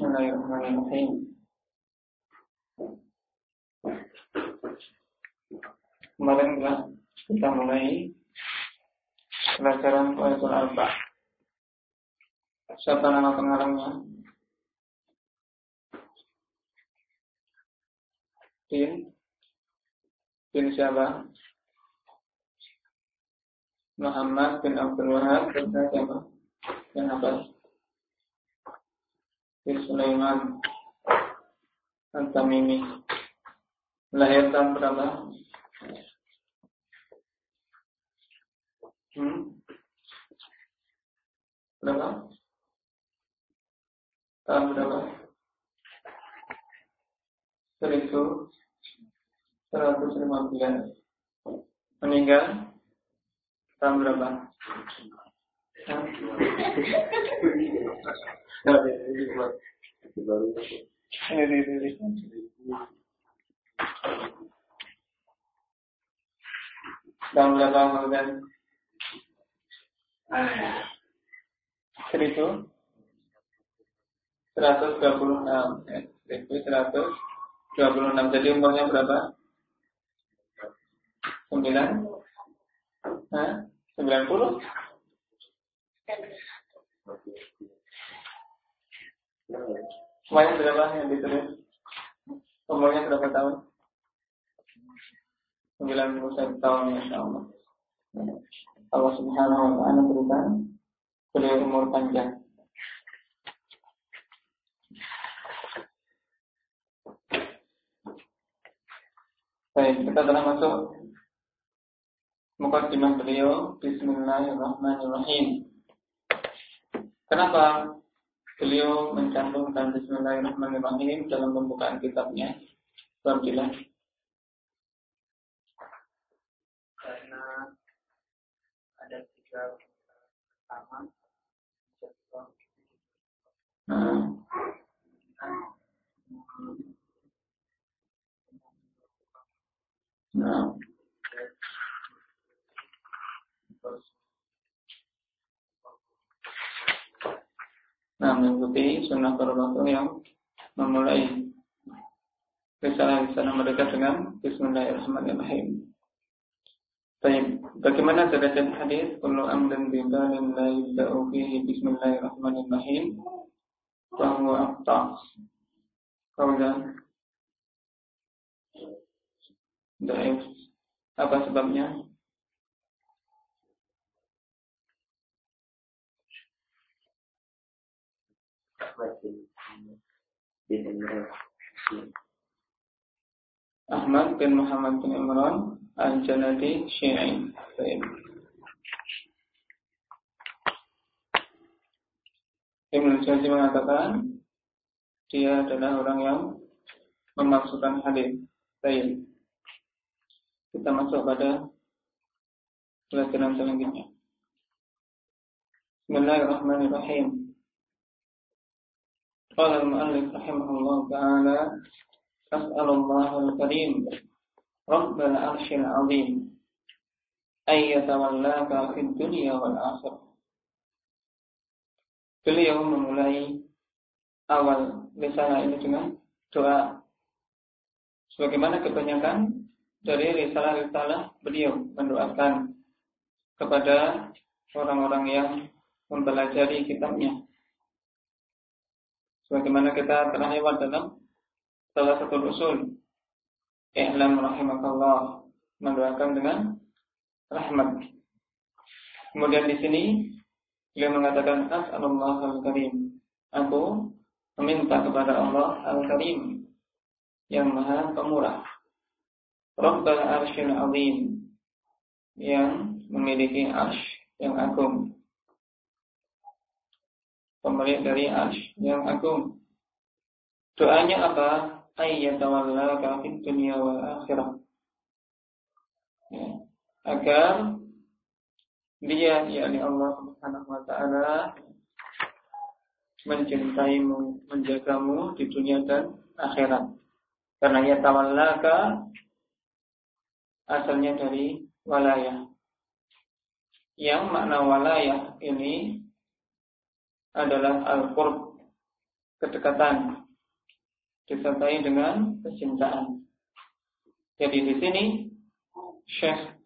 Bismillahirrahmanirrahim. Kemarin kita mulai pelajaran Qaidul Alba. Siapa nama pengarangnya? Din? Din siapa? Muhammad bin Abdul Wahab bin siapa? Bin apa? Bin Sulaiman Al-Tamimi Lahir tahun berapa? Hmm? Berapa? Tahun berapa? Seribu seratus lima belas. Meninggal Tahun berapa? Tahun berapa kemudian? Seribu seratus dua puluh enam, seribu seratus dua puluh enam. Jadi umurnya berapa? Sembilan. Hah? 90? Semuanya berapa yang ditulis? Umurnya berapa tahun? 91 tahun Masya Allah. Allah subhanahu wa ta'ala berikan beliau umur panjang. Baik, kita telah masuk Mukaddimah beliau. Bismillahirrahmanirrahim Kenapa beliau mencantumkan Bismillahirrahmanirrahim dalam pembukaan kitabnya Alhamdulillah Karena ada tiga pertama Nah. Nah. Nah, mengikuti sunnah para rasul yang memulai risalah-risalah mereka dengan Bismillahirrahmanirrahim. Baik, bagaimana derajat hadis? Kullu amdan bibalin la yubda'u fihi Bismillahirrahmanirrahim. Fahuwa aftas. Kaulah. Daif. Apa sebabnya? Bin Imran Ahmad bin Muhammad bin Imran Al-Janadi Syi'i Baik. Ibn Jauzi mengatakan dia adalah orang yang memasukkan hadis. Baik. Kita masuk pada pelajaran selanjutnya. Bismillahirrahmanirrahim. قال المؤلف رحمه الله تعالى أسأل الله الكريم رب العرش العظيم أن يتولاك في الدنيا والآخرة Beliau memulai awal risalah ini dengan doa. Sebagaimana kebanyakan dari risalah-risalah beliau mendoakan kepada orang-orang yang mempelajari kitabnya sebagaimana kita telah lewat dalam salah satu usul i'lam rahimakallah mendoakan dengan rahmat. Kemudian di sini beliau mengatakan as'alullah al-karim. Aku meminta kepada Allah al-karim yang maha pemurah. Rabbal arsyil azim yang memiliki arsh yang agung pemilik dari arsh yang agung. Doanya apa? Ayyatawallaka fid dunya wal akhirah. Ya. Agar dia yakni Allah Subhanahu wa taala mencintaimu, menjagamu di dunia dan akhirat. Karena ya tawallaka asalnya dari walayah. Yang makna walayah ini adalah al-qurb kedekatan disertai dengan kecintaan. Jadi di sini Syekh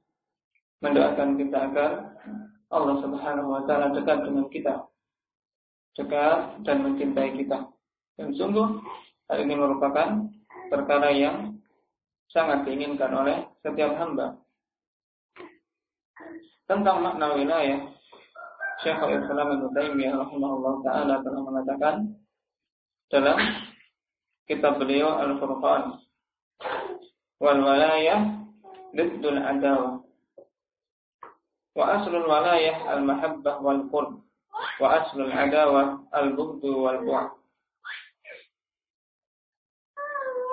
mendoakan kita agar Allah Subhanahu wa taala dekat dengan kita. Dekat dan mencintai kita. Dan sungguh hal ini merupakan perkara yang sangat diinginkan oleh setiap hamba. Tentang makna wilayah, Syekhul Islam Ibnu Taimiyah rahimahullah taala telah mengatakan dalam kitab beliau Al-Furqan wal walayah diddul adawah wa aslul walayah al mahabbah wal qurb wa aslul adawah al bughd wal bu'd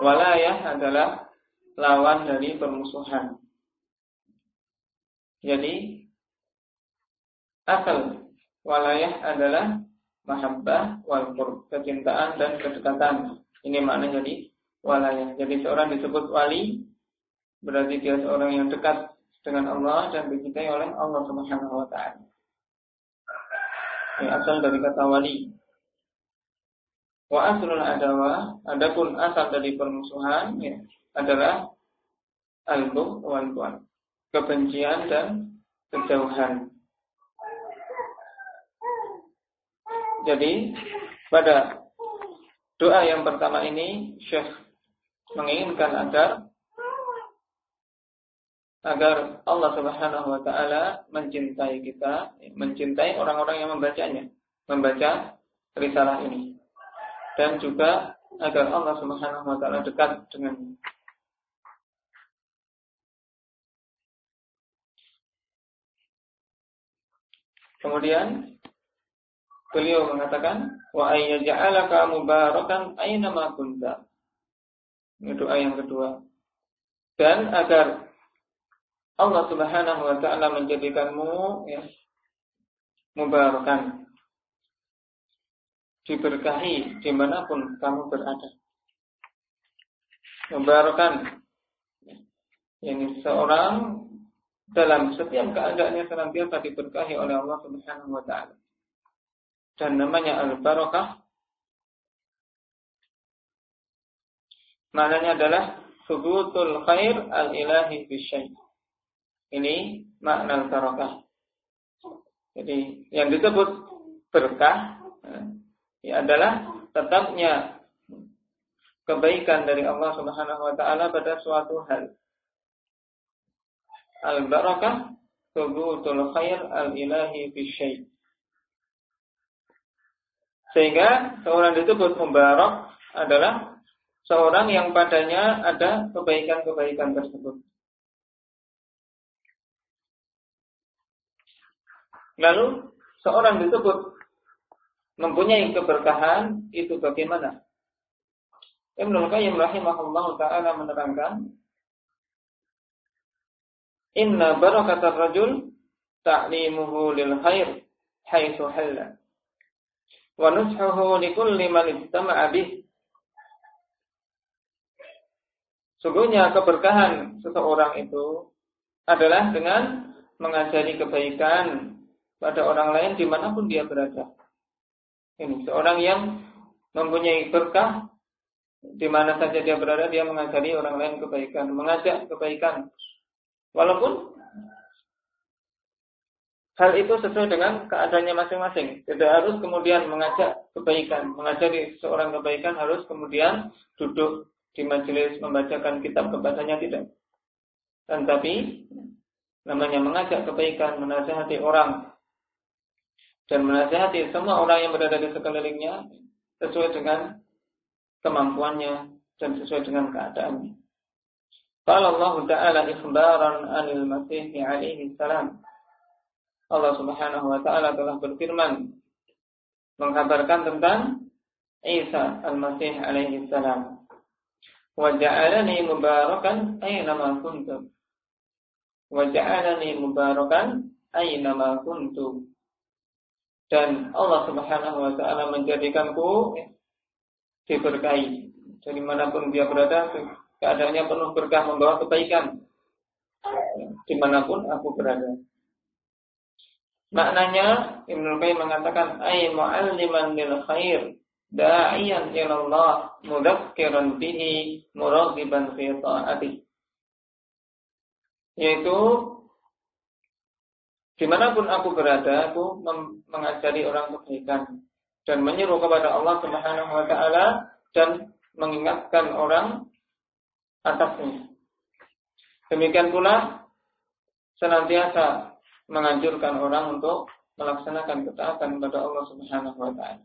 walayah adalah lawan dari permusuhan. Jadi asal walayah adalah mahabbah wal qurb kecintaan dan kedekatan ini maknanya jadi walayah jadi seorang disebut wali berarti dia seorang yang dekat dengan Allah dan dicintai oleh Allah Subhanahu wa taala. Asal dari kata wali. Wa aslul adawa, adapun asal dari permusuhan ya, adalah al-bugh wal Kebencian dan kejauhan. Jadi pada doa yang pertama ini Syekh menginginkan agar agar Allah Subhanahu wa taala mencintai kita, mencintai orang-orang yang membacanya, membaca risalah ini. Dan juga agar Allah Subhanahu wa taala dekat dengan Kemudian beliau mengatakan wa ayyaj'alaka mubarakan aina ma kunta. Ini doa yang kedua. Dan agar Allah Subhanahu wa taala menjadikanmu ya mubarakan diberkahi di mana pun kamu berada. Mubarakan ini seorang dalam setiap keadaannya senantiasa diberkahi oleh Allah Subhanahu wa taala. Dan namanya al-barakah maknanya adalah subutul khair al-ilahi fi ini makna barokah. Jadi yang disebut berkah ya adalah tetapnya kebaikan dari Allah Subhanahu wa taala pada suatu hal. Al barakah thubutul khair al ilahi fi syai. Sehingga seorang disebut mubarak adalah seorang yang padanya ada kebaikan-kebaikan tersebut. Lalu seorang disebut mempunyai keberkahan itu bagaimana? Ibnu Qayyim rahimahullah taala menerangkan Inna barakatar rajul ta'limuhu lil khair haitsu halla wa nushuhu likulli man istama'a bih Sungguhnya keberkahan seseorang itu adalah dengan mengajari kebaikan pada orang lain di mana pun dia berada. Ini seorang yang mempunyai berkah di mana saja dia berada dia mengajari orang lain kebaikan, mengajak kebaikan. Walaupun hal itu sesuai dengan keadaannya masing-masing. Tidak harus kemudian mengajak kebaikan, mengajari seorang kebaikan harus kemudian duduk di majelis membacakan kitab kepadanya tidak. Dan tapi namanya mengajak kebaikan, menasihati orang dan menasihati semua orang yang berada di sekelilingnya sesuai dengan kemampuannya dan sesuai dengan keadaannya. Qala Allah Ta'ala ikhbaran anil Masih alaihi salam. Allah Subhanahu wa taala telah berfirman mengkabarkan tentang Isa al-Masih alaihi salam. Wa ja'alani mubarakan aina ma kuntu. Wa ja'alani mubarakan aina ma kuntu dan Allah Subhanahu wa taala menjadikanku diberkahi. Dari mana pun dia berada, keadaannya penuh berkah membawa kebaikan. Di mana pun aku berada. Maknanya Ibnu Qayyim mengatakan ay mu'alliman lil khair da'iyan ila Allah mudzakiran bihi muraghiban fi ta'ati. Yaitu di mana pun aku berada aku mengajari orang kebaikan dan menyeru kepada Allah Subhanahu wa taala dan mengingatkan orang atasnya. Demikian pula senantiasa menganjurkan orang untuk melaksanakan ketaatan kepada Allah Subhanahu wa taala.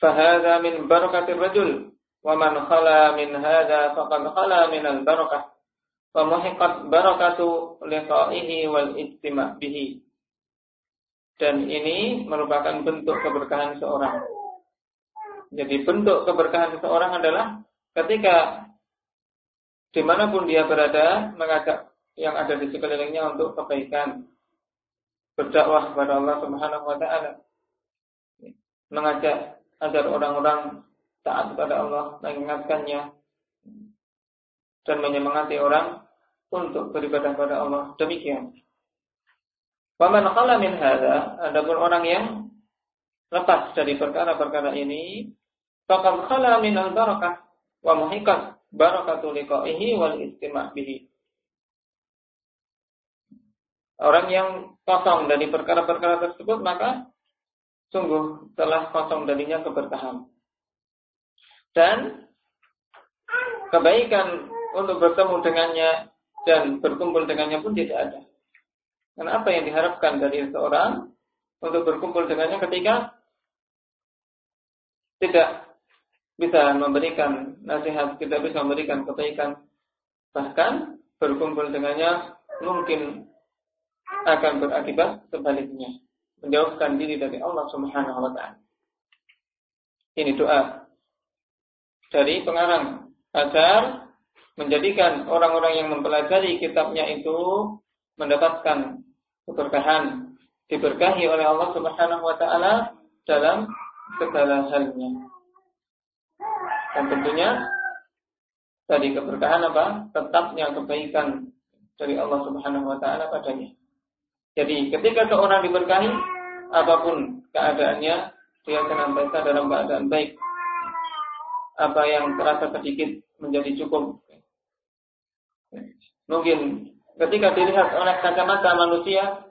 Fahada min barakatir rajul wa man khala min hadha faqad khala min al barakah wa muhiqat barakatu liqa'ihi wal ittima' bihi. Dan ini merupakan bentuk keberkahan seorang. Jadi bentuk keberkahan seseorang adalah ketika di mana pun dia berada mengajak yang ada di sekelilingnya untuk kebaikan, berdakwah kepada Allah Subhanahu Wa Taala, mengajak agar orang-orang taat kepada Allah, mengingatkannya dan menyemangati orang untuk beribadah kepada Allah. Demikian. Waman qala min hadza, adapun orang yang lepas dari perkara-perkara ini, faqad khala min al-barakah wa muhiqat barakatu liqa'ihi wal istima' bihi. Orang yang kosong dari perkara-perkara tersebut maka sungguh telah kosong darinya keberkahan. Dan kebaikan untuk bertemu dengannya dan berkumpul dengannya pun tidak ada. Karena apa yang diharapkan dari seorang untuk berkumpul dengannya ketika tidak bisa memberikan nasihat, tidak bisa memberikan kebaikan, bahkan berkumpul dengannya mungkin akan berakibat sebaliknya menjauhkan diri dari Allah Subhanahu wa taala. Ini doa dari pengarang agar menjadikan orang-orang yang mempelajari kitabnya itu mendapatkan keberkahan, diberkahi oleh Allah Subhanahu wa taala dalam segala halnya. Dan tentunya tadi keberkahan apa? Tetapnya kebaikan dari Allah Subhanahu wa taala padanya. Jadi ketika seorang diberkahi, apa pun keadaannya, dia senantiasa dalam keadaan baik. Apa yang terasa sedikit menjadi cukup. Mungkin ketika dilihat oleh kacamata manusia,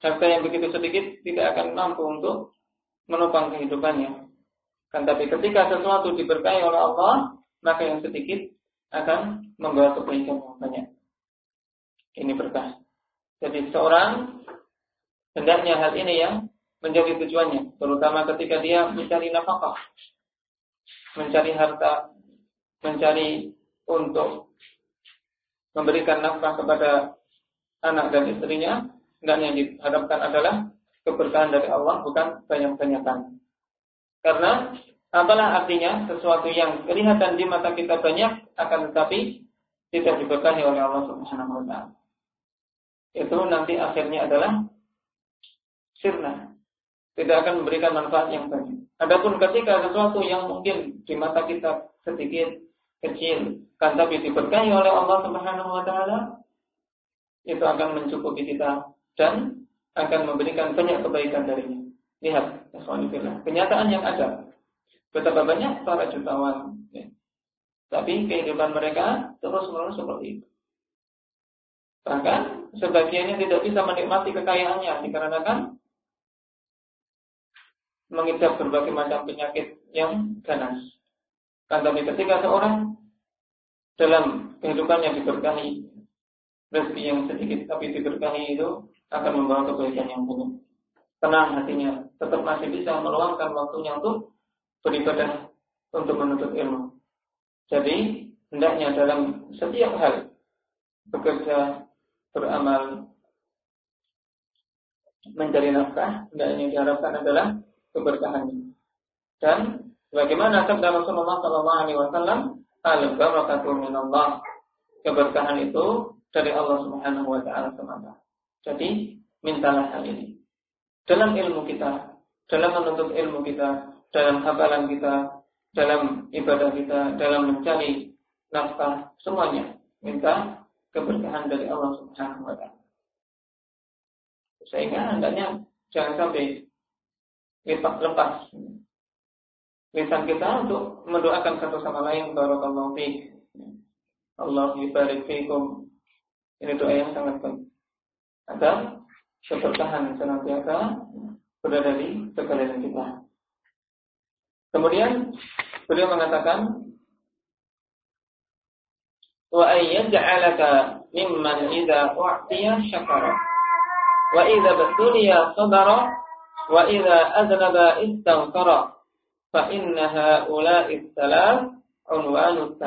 harta yang begitu sedikit tidak akan mampu untuk menopang kehidupannya. Kan tapi ketika sesuatu diberkahi oleh Allah, maka yang sedikit akan membawa kebaikan yang banyak. Ini berkah. Jadi seorang hendaknya hal ini yang menjadi tujuannya, terutama ketika dia mencari nafkah, mencari harta, mencari untuk memberikan nafkah kepada anak dan istrinya, dan yang diharapkan adalah keberkahan dari Allah, bukan banyak-banyakan. Karena apalah artinya sesuatu yang kelihatan di mata kita banyak, akan tetapi tidak diberkahi oleh Allah Subhanahu wa taala itu nanti akhirnya adalah sirna. Tidak akan memberikan manfaat yang banyak. Adapun ketika sesuatu yang mungkin di mata kita sedikit kecil, kan tapi diberkahi oleh Allah Subhanahu wa taala, itu akan mencukupi kita dan akan memberikan banyak kebaikan darinya. Lihat, kenyataan yang ada. Betapa banyak para jutawan. Ya. Tapi kehidupan mereka terus menerus seperti itu. Bahkan sebagiannya tidak bisa menikmati kekayaannya dikarenakan mengidap berbagai macam penyakit yang ganas. Kan tapi ketika seorang dalam kehidupannya diberkahi rezeki yang sedikit tapi diberkahi itu akan membawa kebaikan yang banyak. Tenang hatinya, tetap masih bisa meluangkan waktunya untuk beribadah untuk menuntut ilmu. Jadi hendaknya dalam setiap hal bekerja beramal mencari nafkah dan yang diharapkan adalah keberkahannya. Dan bagaimana sabda Rasulullah Sallallahu Alaihi Wasallam, al barakatu minallah. Keberkahan itu dari Allah Subhanahu Wa Taala semata. Jadi mintalah hal ini dalam ilmu kita, dalam menuntut ilmu kita, dalam hafalan kita, dalam ibadah kita, dalam mencari nafkah, semuanya minta keberkahan dari Allah Subhanahu wa taala. Sehingga hendaknya jangan sampai lepas lepas lisan kita untuk mendoakan satu sama lain barakallahu fiik. Allah yubarik fiikum. Ini doa yang sangat baik. Agar keberkahan senantiasa berada di sekalian kita. Kemudian beliau mengatakan wa ayyaj'alaka mimman idza u'tiya syakara wa idza sabara wa idza istaghfara fa inna haula'i salam unwanu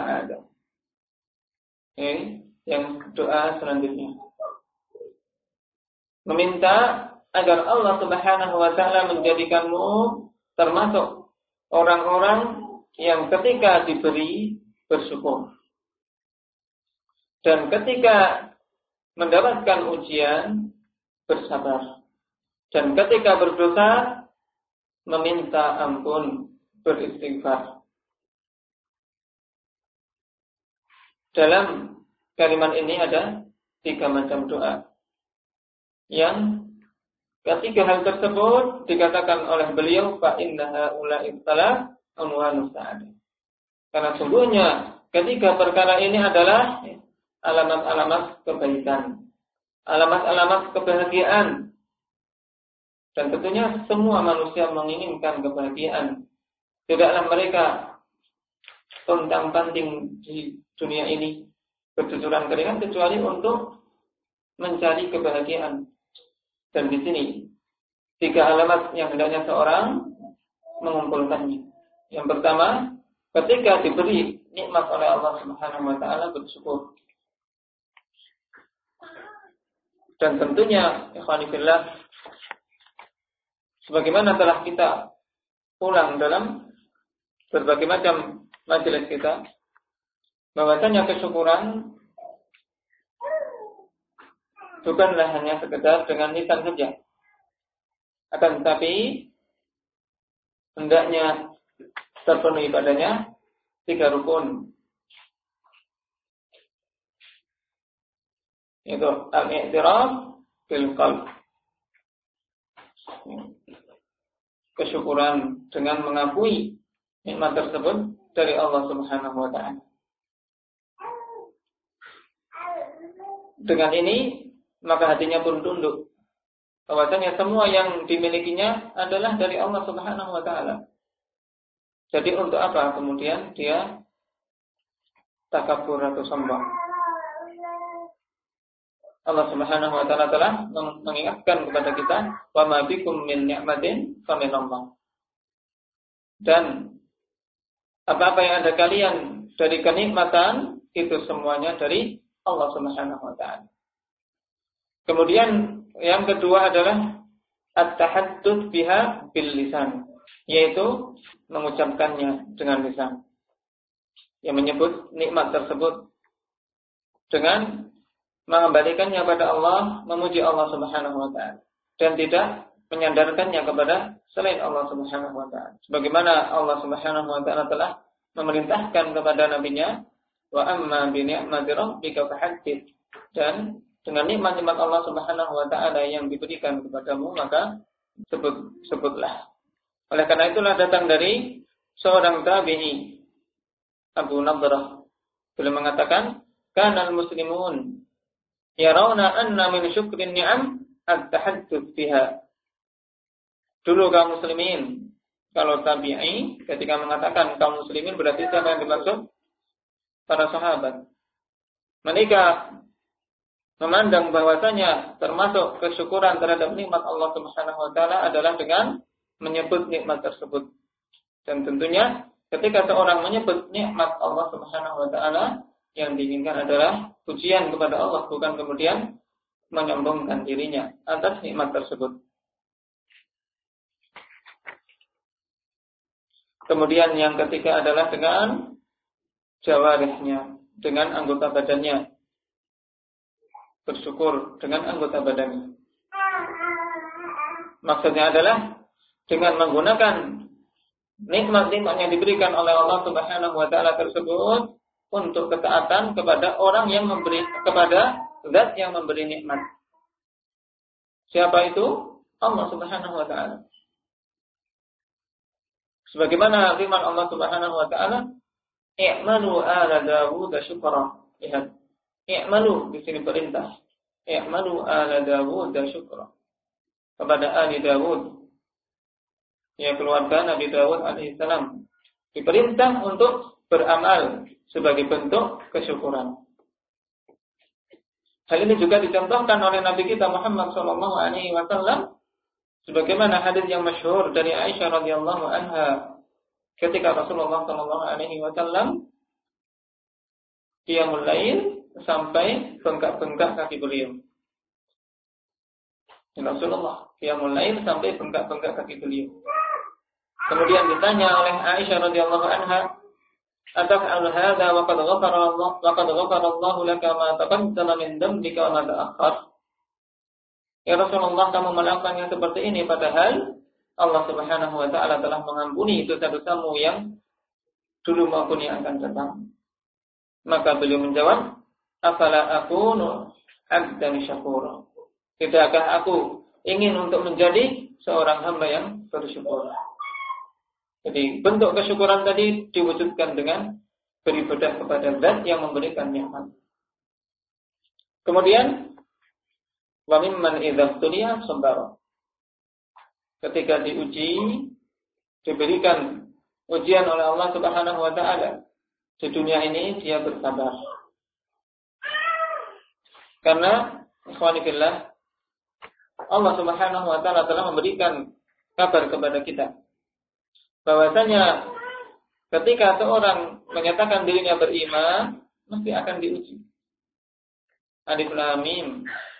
yang doa selanjutnya. Meminta agar Allah Subhanahu wa taala menjadikanmu termasuk orang-orang yang ketika diberi bersyukur. Dan ketika mendapatkan ujian bersabar. Dan ketika berdosa meminta ampun beristighfar. Dalam kalimat ini ada tiga macam doa. Yang ketiga hal tersebut dikatakan oleh beliau ula'i salah unwanus sa'adah. Karena sungguhnya ketiga perkara ini adalah alamat-alamat kebaikan, alamat-alamat kebahagiaan. Dan tentunya semua manusia menginginkan kebahagiaan Tidaklah mereka tentang panting di dunia ini bertujuan keringan kecuali untuk mencari kebahagiaan. Dan di sini tiga alamat yang hendaknya seorang mengumpulkannya. Yang pertama, ketika diberi nikmat oleh Allah Subhanahu wa taala bersyukur. Dan tentunya ikhwanifillah sebagaimana telah kita ulang dalam berbagai macam majelis kita bahwasanya kesyukuran bukanlah hanya sekedar dengan lisan saja. Akan tetapi hendaknya terpenuhi padanya tiga rukun itu al-i'tiraf bil qalb kesyukuran dengan mengakui nikmat tersebut dari Allah Subhanahu wa taala. Dengan ini maka hatinya pun tunduk. Bahwasanya semua yang dimilikinya adalah dari Allah Subhanahu wa taala. Jadi untuk apa kemudian dia takabur atau sombong? Allah Subhanahu wa taala telah mengingatkan kepada kita, "Wa ma bikum min ni'matin faminallah." Dan apa-apa yang ada kalian dari kenikmatan itu semuanya dari Allah Subhanahu wa taala. Kemudian yang kedua adalah at-tahaddud biha bil lisan, yaitu mengucapkannya dengan lisan. Yang menyebut nikmat tersebut dengan mengembalikannya kepada Allah, memuji Allah Subhanahu wa taala dan tidak menyandarkannya kepada selain Allah Subhanahu wa taala. Sebagaimana Allah Subhanahu wa taala telah memerintahkan kepada nabinya wa amma bi ni'mati rabbika fahaddits dan dengan nikmat-nikmat Allah Subhanahu wa taala yang diberikan kepadamu maka sebut sebutlah. Oleh karena itulah datang dari seorang tabi'i Abu Nadrah beliau mengatakan kana muslimun yarawna anna min syukrin ni'am at-tahadduts biha Dulu kaum muslimin, kalau tabi'i ketika mengatakan kaum muslimin berarti siapa yang dimaksud? Para sahabat. Mereka memandang bahwasanya termasuk kesyukuran terhadap nikmat Allah Subhanahu wa taala adalah dengan menyebut nikmat tersebut. Dan tentunya ketika seorang menyebut nikmat Allah Subhanahu wa taala yang diinginkan adalah pujian kepada Allah bukan kemudian menyombongkan dirinya atas nikmat tersebut. Kemudian yang ketiga adalah dengan jawarihnya, dengan anggota badannya. Bersyukur dengan anggota badannya. Maksudnya adalah dengan menggunakan nikmat-nikmat yang diberikan oleh Allah Subhanahu wa taala tersebut untuk ketaatan kepada orang yang memberi kepada zat yang memberi nikmat. Siapa itu? Allah Subhanahu wa taala. Sebagaimana firman Allah Subhanahu wa taala, "I'malu ala Dawud syukra." Lihat. I'malu di sini perintah. I'malu ala Dawud syukra. Kepada Ali Dawud. Ya keluarga Nabi Dawud alaihissalam diperintah untuk beramal sebagai bentuk kesyukuran. Hal ini juga dicontohkan oleh Nabi kita Muhammad sallallahu alaihi wasallam sebagaimana hadis yang masyhur dari Aisyah radhiyallahu anha ketika Rasulullah sallallahu alaihi wasallam dia mulai sampai bengkak-bengkak kaki beliau. Rasulullah dia mulai sampai bengkak-bengkak kaki beliau. Kemudian ditanya oleh Aisyah radhiyallahu anha, "Ataf'al hadza wa qad ghafara Allah wa qad ghafara Allah laka ma taqaddama min dhanbika wa ma ta'akhkhar?" Ya Rasulullah, kamu melakukan yang seperti ini padahal Allah Subhanahu wa taala telah mengampuni dosa-dosamu yang dulu maupun yang akan datang. Maka beliau menjawab, "Afala akunu 'abdan syakura?" Tidakkah aku ingin untuk menjadi seorang hamba yang bersyukur? Jadi bentuk kesyukuran tadi diwujudkan dengan beribadah kepada zat yang memberikan nikmat. Kemudian wa mimman idza tuliya sabara. Ketika diuji diberikan ujian oleh Allah Subhanahu wa taala di dunia ini dia bersabar. Karena ikhwanillah Allah Subhanahu wa taala telah memberikan kabar kepada kita bahwasanya ketika seorang menyatakan dirinya beriman mesti akan diuji. Alif lam mim.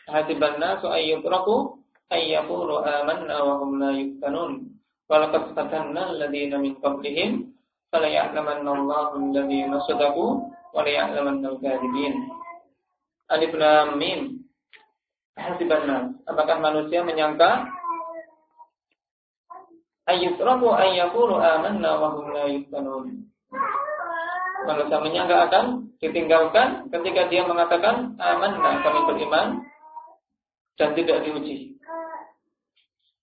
Hasiban nasu ayyutraku ayyaqulu amanna wa hum la yuftanun. Walaqad fatanna alladziina min qablihim fala ya'lamanna Allahu alladziina sadaqu wa la ya'lamanna al-kadzibin. Alif lam mim. Apakah manusia menyangka ayyusrafu ayyakulu amanna wa hum la yuftanun. Manusia menyangka akan ditinggalkan ketika dia mengatakan amanna kami beriman dan tidak diuji.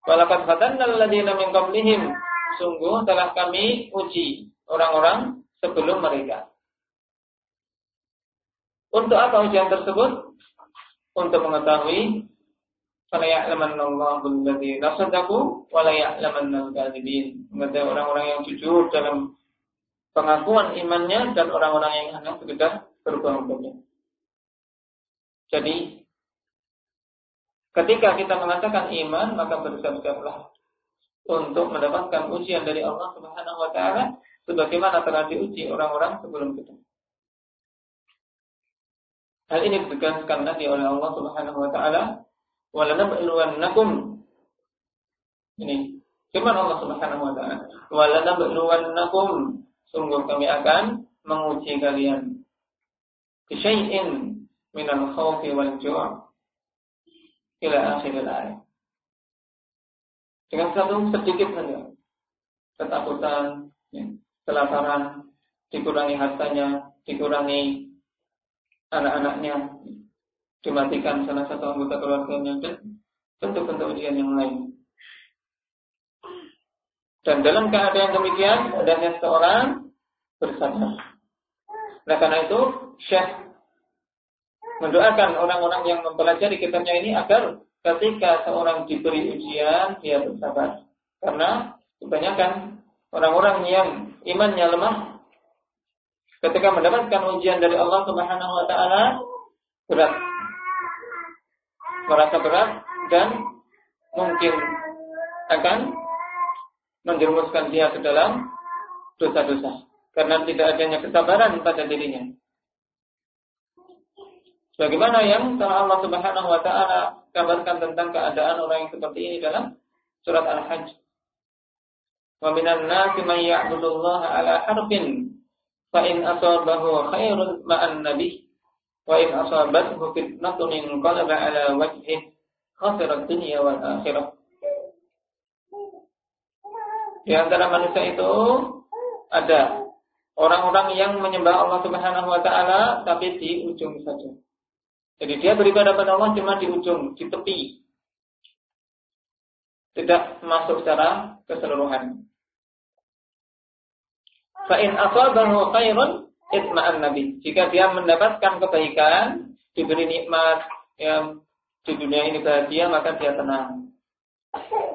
Walakat fatanna alladziina min qablihim sungguh telah kami uji orang-orang sebelum mereka. Untuk apa ujian tersebut? Untuk mengetahui alladziina sadaqu wa la ya'lamanna al-kadzibin. Mengetahui orang-orang yang jujur dalam pengakuan imannya dan orang-orang yang hanya sekedar berbohong-bohong. Jadi ketika kita mengatakan iman maka bersiap-siaplah untuk mendapatkan ujian dari Allah Subhanahu wa taala sebagaimana telah diuji orang-orang sebelum kita. Hal ini ditegaskan lagi oleh Allah Subhanahu wa taala walanabluwannakum. Ini firman Allah Subhanahu wa taala walanabluwannakum. Sungguh kami akan menguji kalian. Bisyai'in minal khawfi wal ju' ila akhir ayat. Dengan satu sedikit saja ketakutan ya, kelaparan dikurangi hartanya dikurangi anak-anaknya dimatikan salah satu anggota keluarganya dan bentuk-bentuk ujian yang lain. Dan dalam keadaan demikian, adanya seorang bersabar. Nah karena itu, Syekh mendoakan orang-orang yang mempelajari kitabnya ini agar ketika seorang diberi ujian, dia bersabar. Karena kebanyakan orang-orang yang imannya lemah, ketika mendapatkan ujian dari Allah Subhanahu wa taala berat merasa berat dan mungkin akan menjerumuskan dia ke dalam dosa-dosa karena tidak adanya kesabaran pada dirinya. Bagaimana yang telah Allah Subhanahu wa taala kabarkan tentang keadaan orang yang seperti ini dalam surat Al-Hajj. Wa minan nasi man ya'budullaha ala harfin fa in asabahu khairun ma'an nabi wa in asabathu fitnatun inqalaba ala wajhihi dunya wal akhirah. Di antara manusia itu ada orang-orang yang menyembah Allah Subhanahu wa taala tapi di ujung saja. Jadi dia beribadah pada Allah cuma di ujung, di tepi. Tidak masuk secara keseluruhan. Itma'an nabi. Jika dia mendapatkan kebaikan, diberi nikmat yang di dunia ini bahagia, maka dia tenang.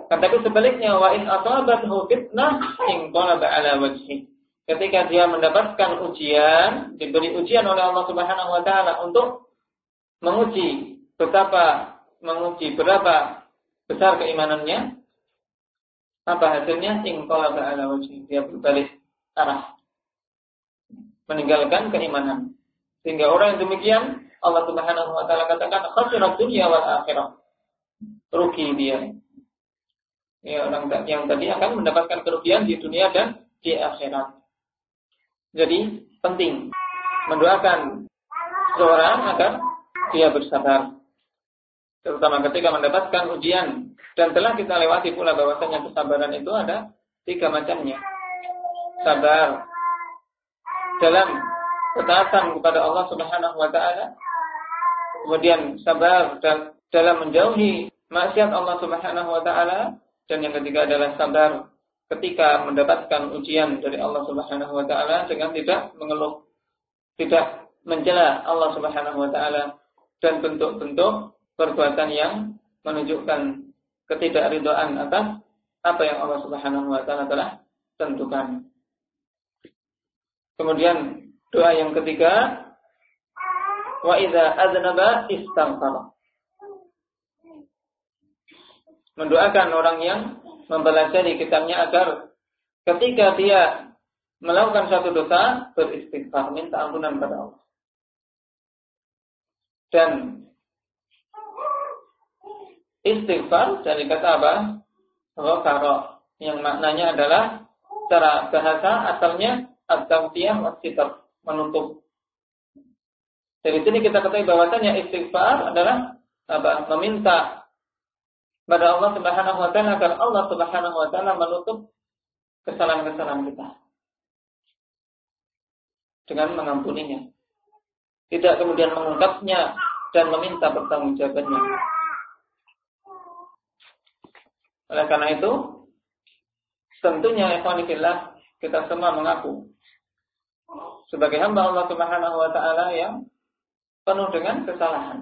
Kan tapi sebaliknya wa in asabathu fitnah inqalaba ala wajhi. Ketika dia mendapatkan ujian, diberi ujian oleh Allah Subhanahu wa taala untuk menguji betapa menguji berapa besar keimanannya, apa hasilnya? Inqalaba ala wajhi. Dia berbalik arah. Meninggalkan keimanan. Sehingga orang yang demikian Allah Subhanahu wa taala katakan khasirat dunya wal akhirah. Rugi dia. Ya, orang yang tadi akan mendapatkan kerugian di dunia dan di akhirat. Jadi penting mendoakan seorang agar dia bersabar terutama ketika mendapatkan ujian dan telah kita lewati pula bahwasanya kesabaran itu ada tiga macamnya sabar dalam ketaatan kepada Allah Subhanahu wa taala kemudian sabar dan dalam menjauhi maksiat Allah Subhanahu wa taala dan yang ketiga adalah sabar ketika mendapatkan ujian dari Allah Subhanahu wa taala dengan tidak mengeluh tidak mencela Allah Subhanahu wa taala dan bentuk-bentuk perbuatan yang menunjukkan ketidakridhaan atas apa yang Allah Subhanahu wa taala telah tentukan. Kemudian doa yang ketiga wa idza adnaba istaghfara. Mendoakan orang yang mempelajari kitabnya agar ketika dia melakukan satu dosa beristighfar minta ampunan kepada Allah. Dan Istighfar dari kata apa? Rokaro. Yang maknanya adalah secara bahasa asalnya at-tawtiyah wa menutup. Dari sini kita ketahui bahwasanya istighfar adalah apa? Meminta pada Allah Subhanahu wa taala agar Allah Subhanahu wa taala menutup kesalahan-kesalahan kita dengan mengampuninya. Tidak kemudian mengungkapnya dan meminta pertanggungjawabannya. Oleh karena itu, tentunya ikhwanifillah kita semua mengaku sebagai hamba Allah Subhanahu wa taala yang penuh dengan kesalahan.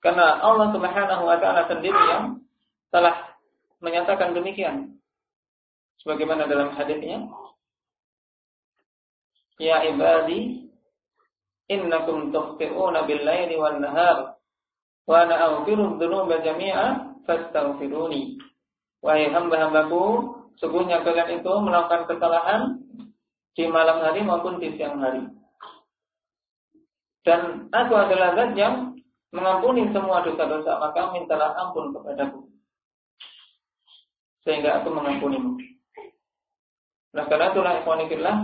Karena Allah Subhanahu wa taala sendiri yang telah menyatakan demikian. Sebagaimana dalam hadisnya, Ya ibadi, innakum tukhti'una bil-laili wan-nahar wa ana aghfiru dzunuba jami'a fastaghfiruni. Wahai hamba-hambaku, sungguhnya kalian itu melakukan kesalahan di malam hari maupun di siang hari. Dan aku adalah zat yang mengampuni semua dosa-dosa, maka mintalah ampun kepadaku. Sehingga aku mengampunimu. Nah karena itulah ikhwanifillah,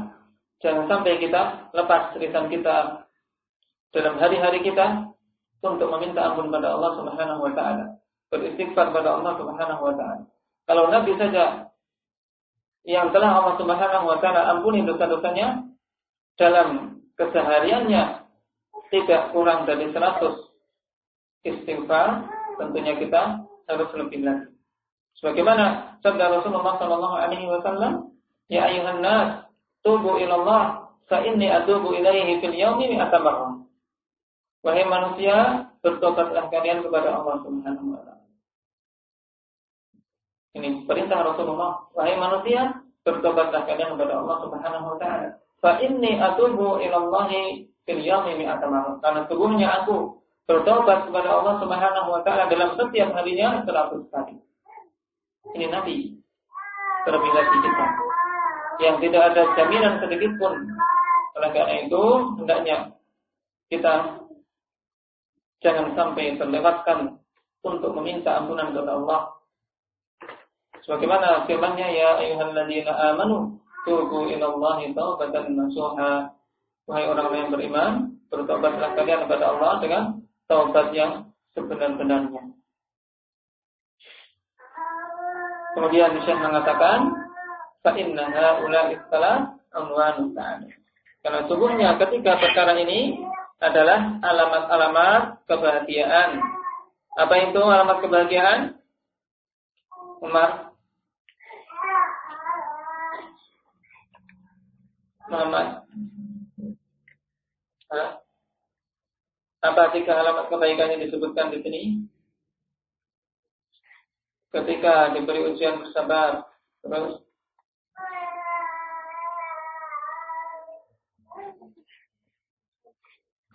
jangan sampai kita lepas lisan kita dalam hari-hari kita untuk meminta ampun pada Allah Subhanahu wa taala beristighfar pada Allah Subhanahu wa taala. Kalau Nabi saja yang telah Allah Subhanahu wa taala ampuni dosa-dosanya dalam kesehariannya tidak kurang dari 100 istighfar, tentunya kita harus lebih lagi. Sebagaimana sabda Rasulullah sallallahu alaihi wasallam, "Ya ayuhan nas, tubu ila Allah, fa inni atubu ilaihi fil yaumi mi'ata marrah." Wahai manusia, bertobatlah kalian kepada Allah Subhanahu wa taala ini perintah Rasulullah. Wahai manusia, bertobatlah kalian kepada Allah Subhanahu wa taala. Fa inni atubu ila Allah fil yawmi mi'ata Karena sungguhnya aku bertobat kepada Allah Subhanahu wa taala dalam setiap harinya 100 kali. Ini Nabi terlebih lagi kita yang tidak ada jaminan sedikit pun. Oleh karena itu, hendaknya kita jangan sampai terlewatkan untuk meminta ampunan kepada Allah Sebagaimana firman-Nya ya ayyuhalladzina amanu tubu ilallahi taubatan nasuha. Wahai orang yang beriman, bertobatlah kalian kepada Allah dengan taubat yang sebenar-benarnya. Kemudian Syekh mengatakan, fa inna haula istalah ta'ala. Karena sungguhnya ketika perkara ini adalah alamat-alamat kebahagiaan. Apa itu alamat kebahagiaan? Umar Muhammad? Hah? Apa tiga alamat kebaikan yang disebutkan di sini? Ketika diberi ujian bersabar, terus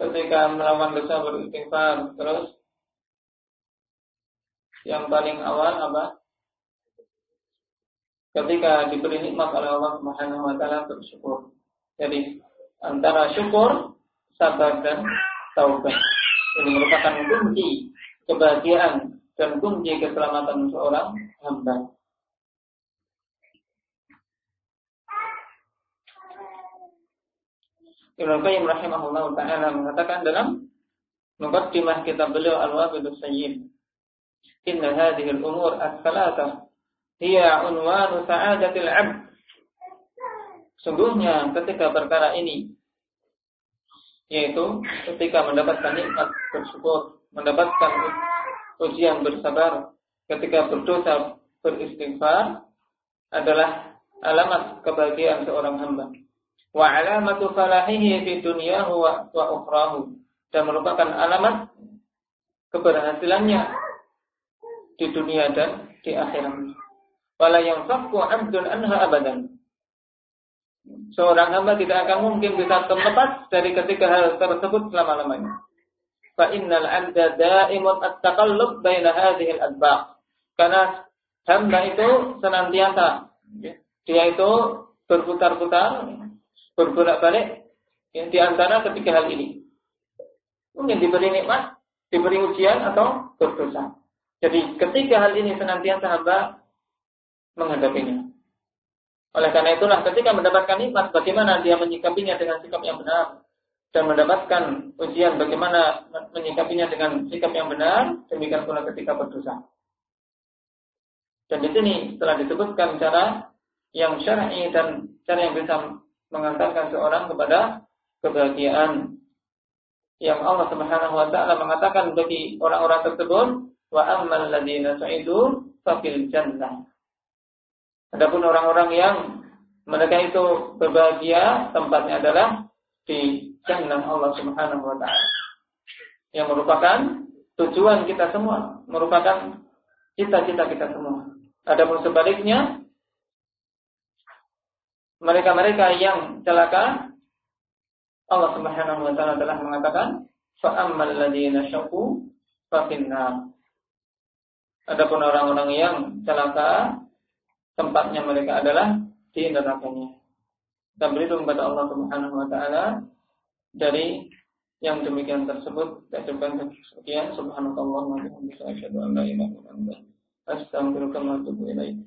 ketika melawan dosa beristighfar, terus yang paling awal apa? Ketika diberi nikmat oleh Allah Subhanahu wa taala bersyukur. Jadi antara syukur, sabar dan taubat. Ini merupakan kunci kebahagiaan dan kunci keselamatan seorang hamba. Ibnu Qayyim rahimahullah taala mengatakan dalam mukaddimah kitab beliau Al-Wabidus Sayyid Inna hadhihi al-umur as-salatah hiya unwanu sa'adatil 'abd. Sungguhnya ketika perkara ini yaitu ketika mendapatkan nikmat bersyukur, mendapatkan ujian bersabar, ketika berdosa beristighfar adalah alamat kebahagiaan seorang hamba. Wa alamatu falahihi di dunyahu wa, wa ukhrahu dan merupakan alamat keberhasilannya di dunia dan di akhirat. Wala yang fakku abdun anha abadan. Seorang hamba tidak akan mungkin bisa terlepas dari ketiga hal tersebut selama-lamanya. Fa innal abda daimun at-taqallub baina hadhihi al-adbaq. Karena hamba itu senantiasa dia itu berputar-putar, berbolak-balik yang di antara ketiga hal ini. Mungkin diberi nikmat, diberi ujian atau berdosa. Jadi ketiga hal ini senantiasa hamba menghadapinya. Oleh karena itulah ketika mendapatkan nikmat bagaimana dia menyikapinya dengan sikap yang benar dan mendapatkan ujian bagaimana menyikapinya dengan sikap yang benar demikian pula ketika berdosa. Dan di sini telah disebutkan cara yang syar'i dan cara yang bisa mengantarkan seorang kepada kebahagiaan yang Allah Subhanahu wa taala mengatakan bagi orang-orang tersebut Wa ammal ladina su'idu fafil jannah. Adapun orang-orang yang mereka itu berbahagia, tempatnya adalah di jannah Allah Subhanahu wa taala. Yang merupakan tujuan kita semua, merupakan cita-cita kita semua. Adapun sebaliknya, mereka-mereka yang celaka Allah Subhanahu wa taala telah mengatakan fa ammal fa Adapun orang-orang yang celaka, tempatnya mereka adalah di nerakanya. Dan berlindung kepada Allah Subhanahu wa taala dari yang demikian tersebut. Ucapkan sekian subhanallah wa bihamdihi asyhadu an la ilaha astaghfiruka wa atubu ilaik.